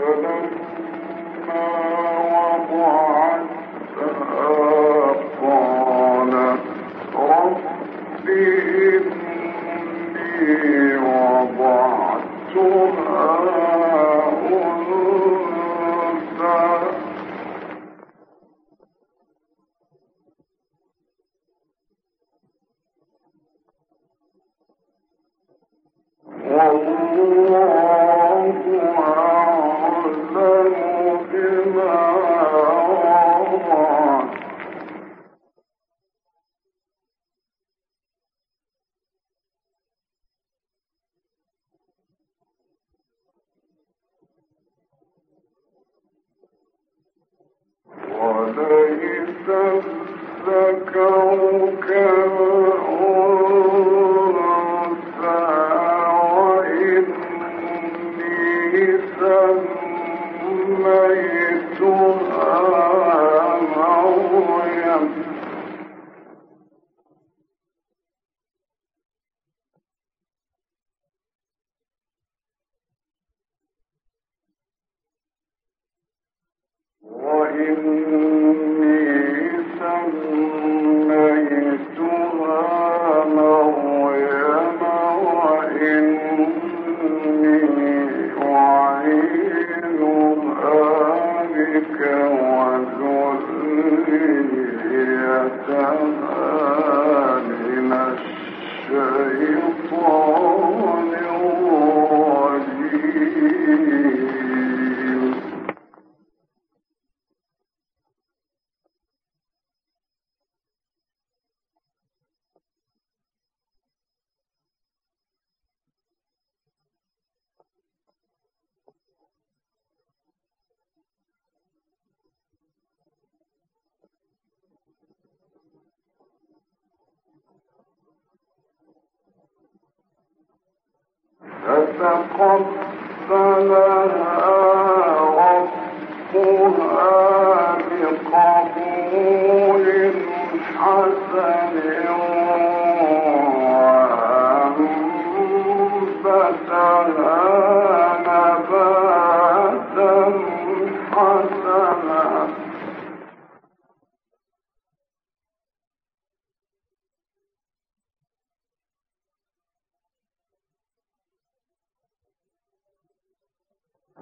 Thank you. Thank you.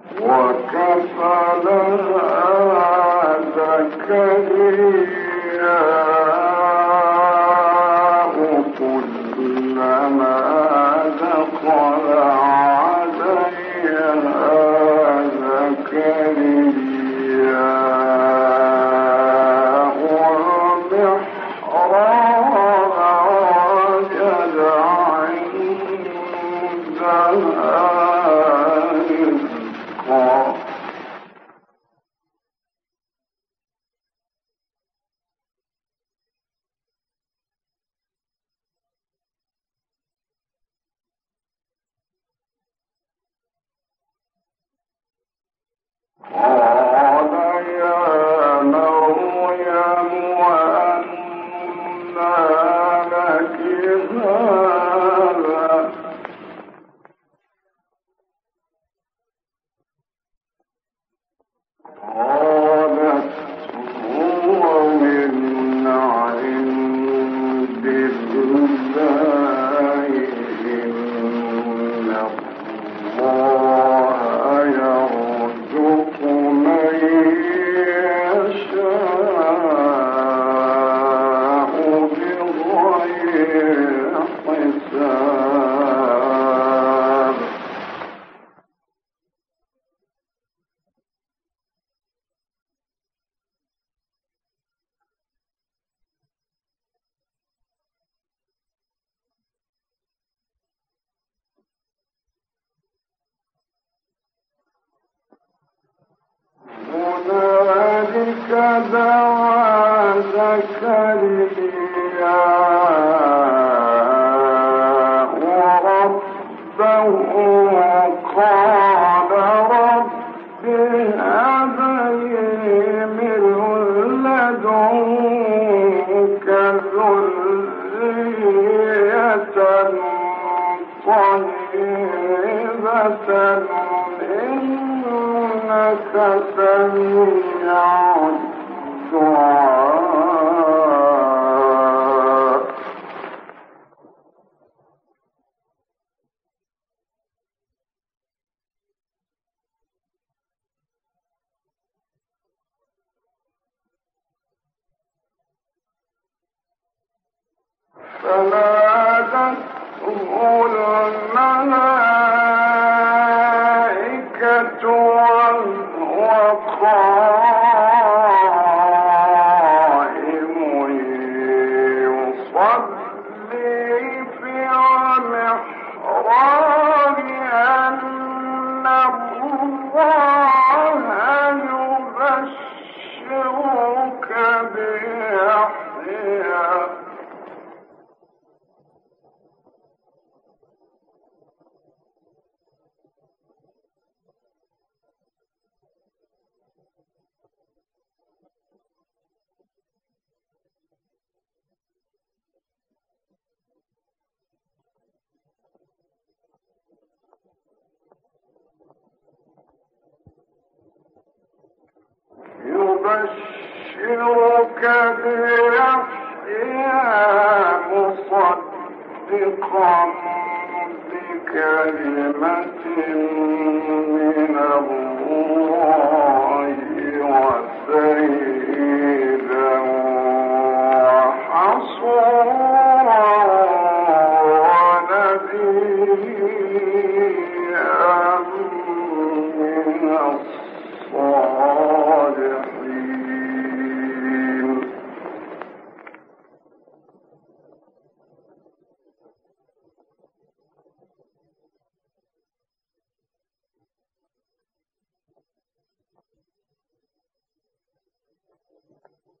What Godfather? يبشرك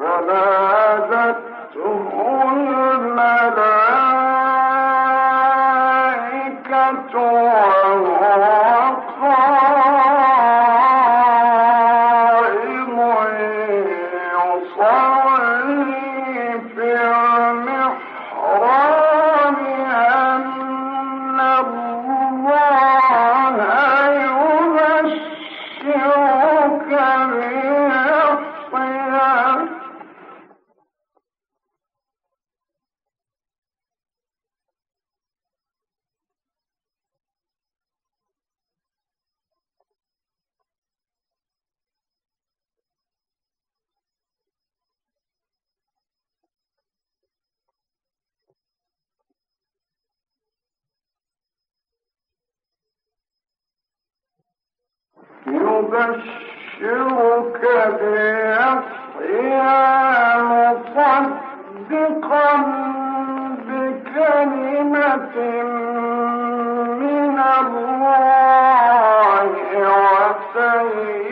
وما أبشرك بيحيى مصدقا بكلمة من الله وسيد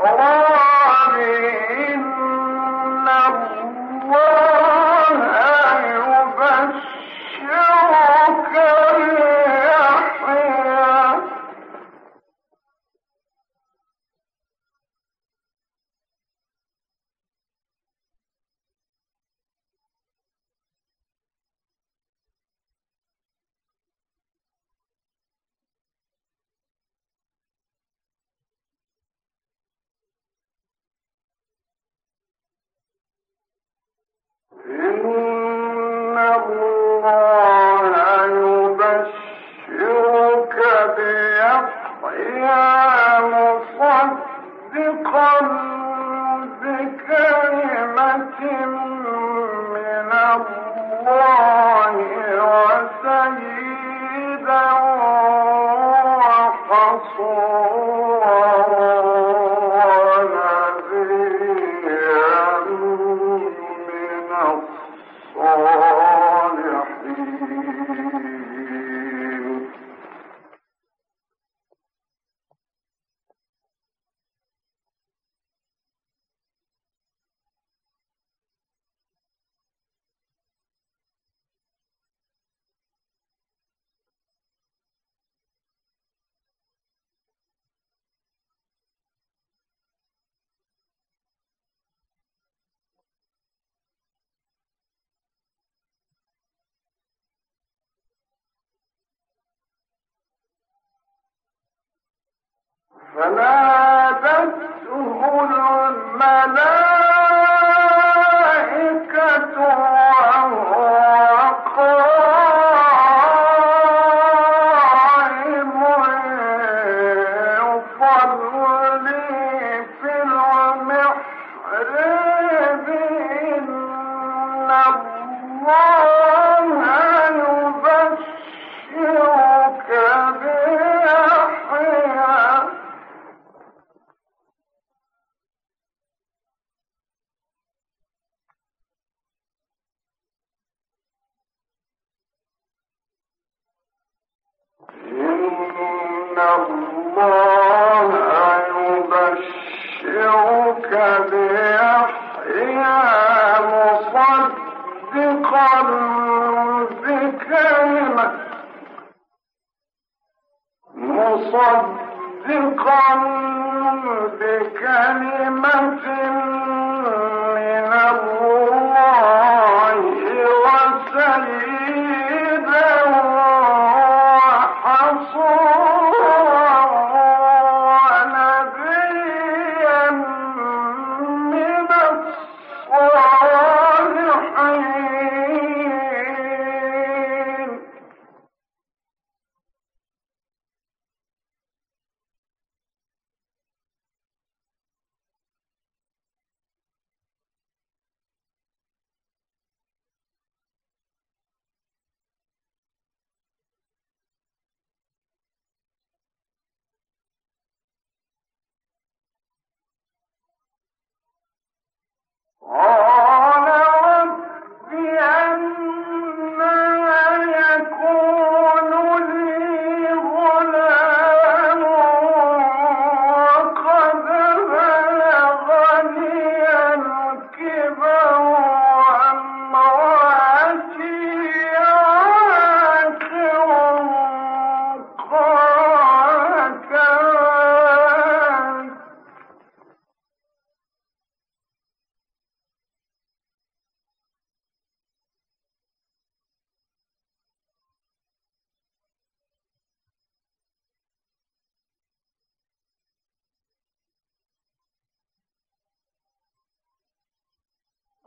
Allah فنادته الملائكة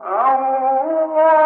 أو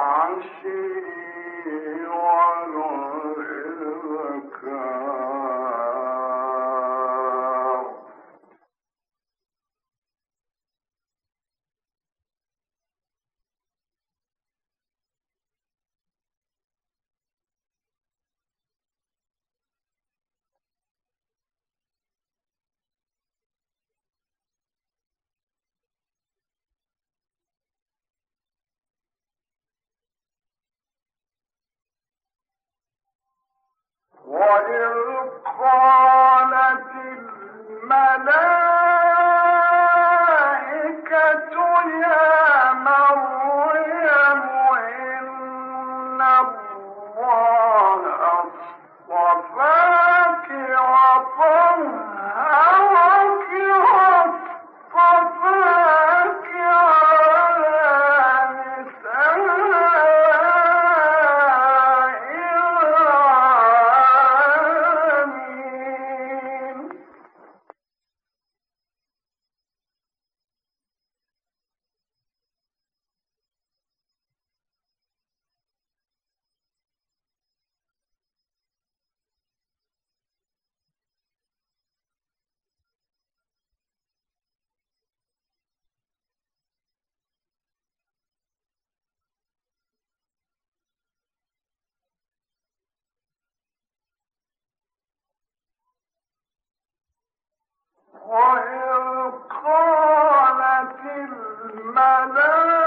بالعشي والإذكار وإذ قالت الملائكة وإذ قالت الملائكة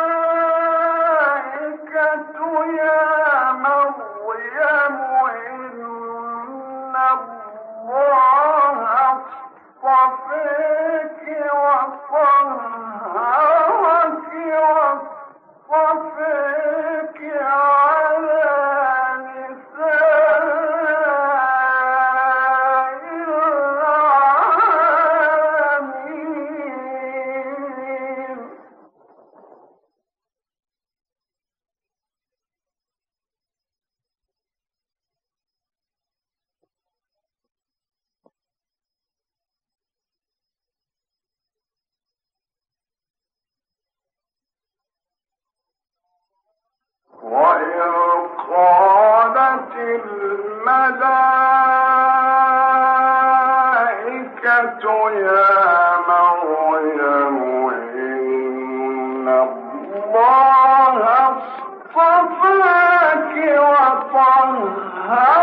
Oh!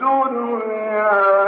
الدنيا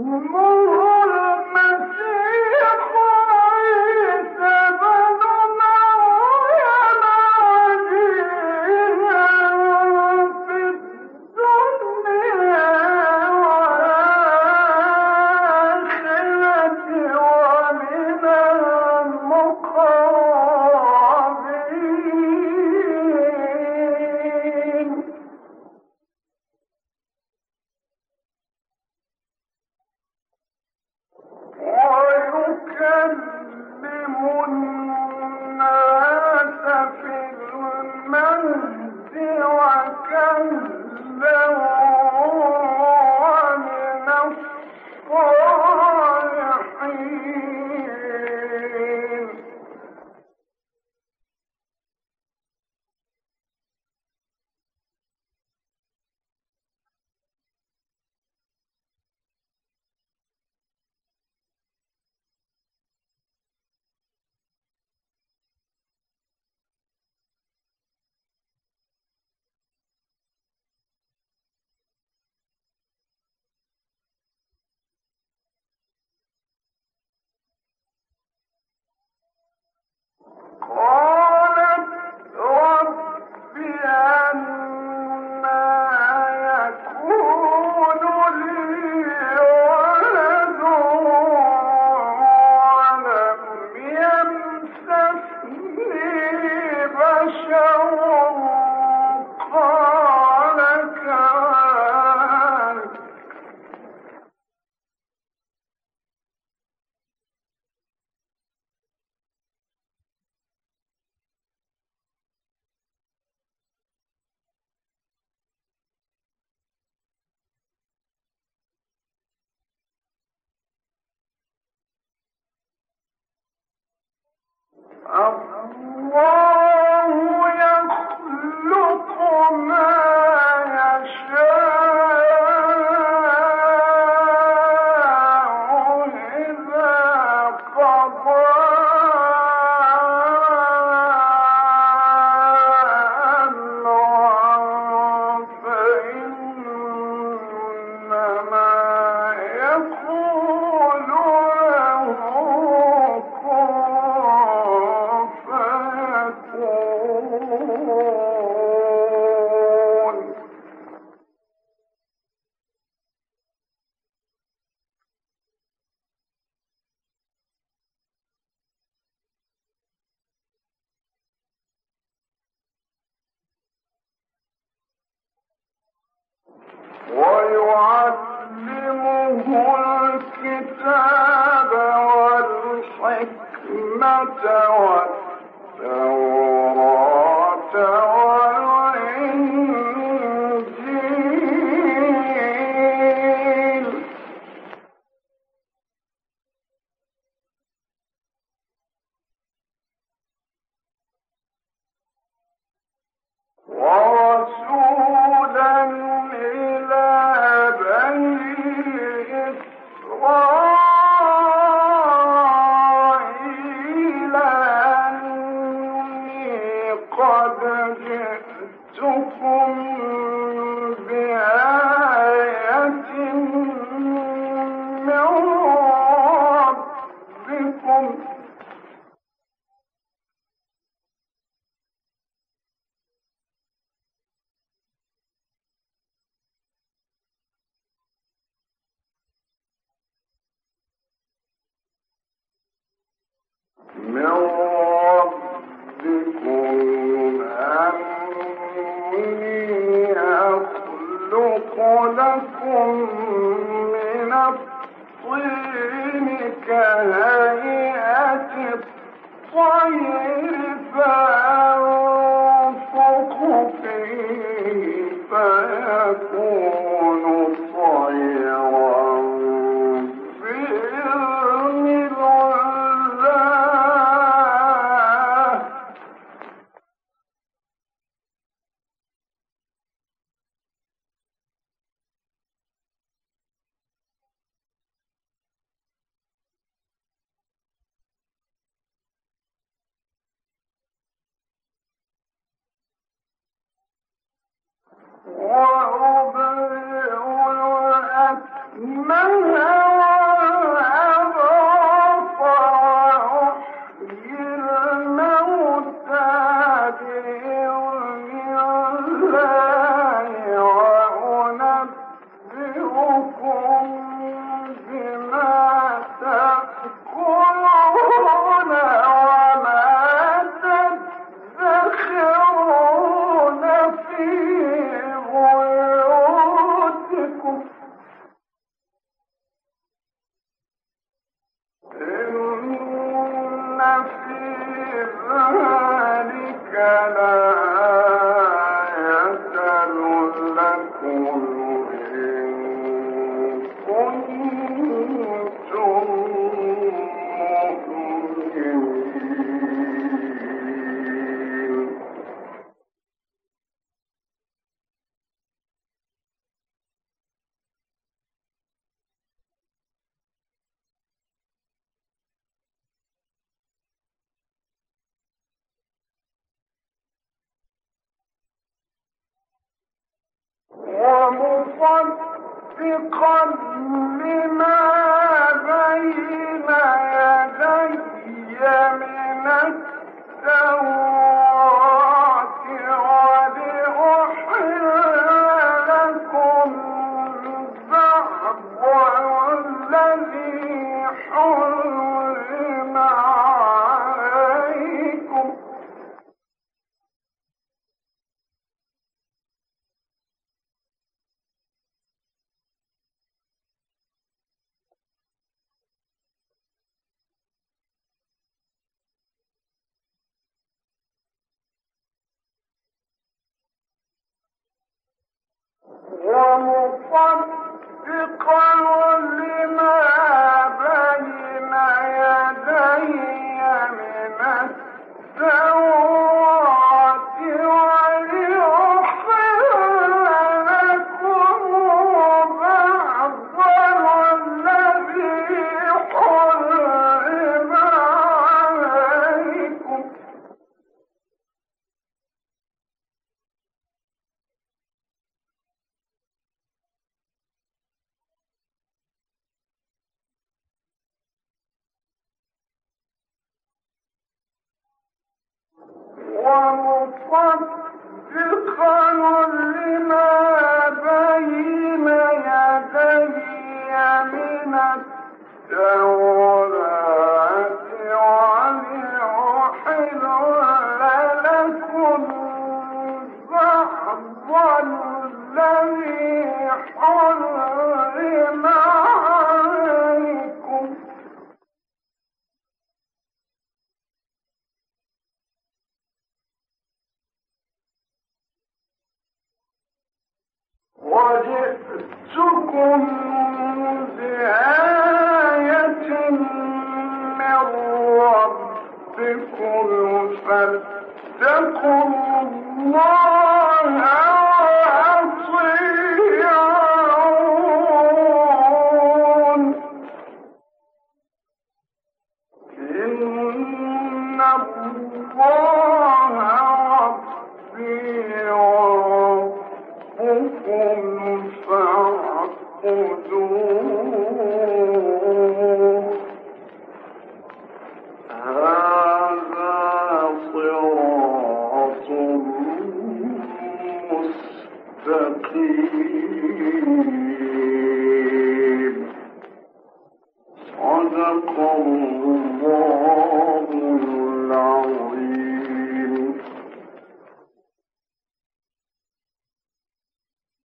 Mm-hmm. Whoa! أني قد جئتكم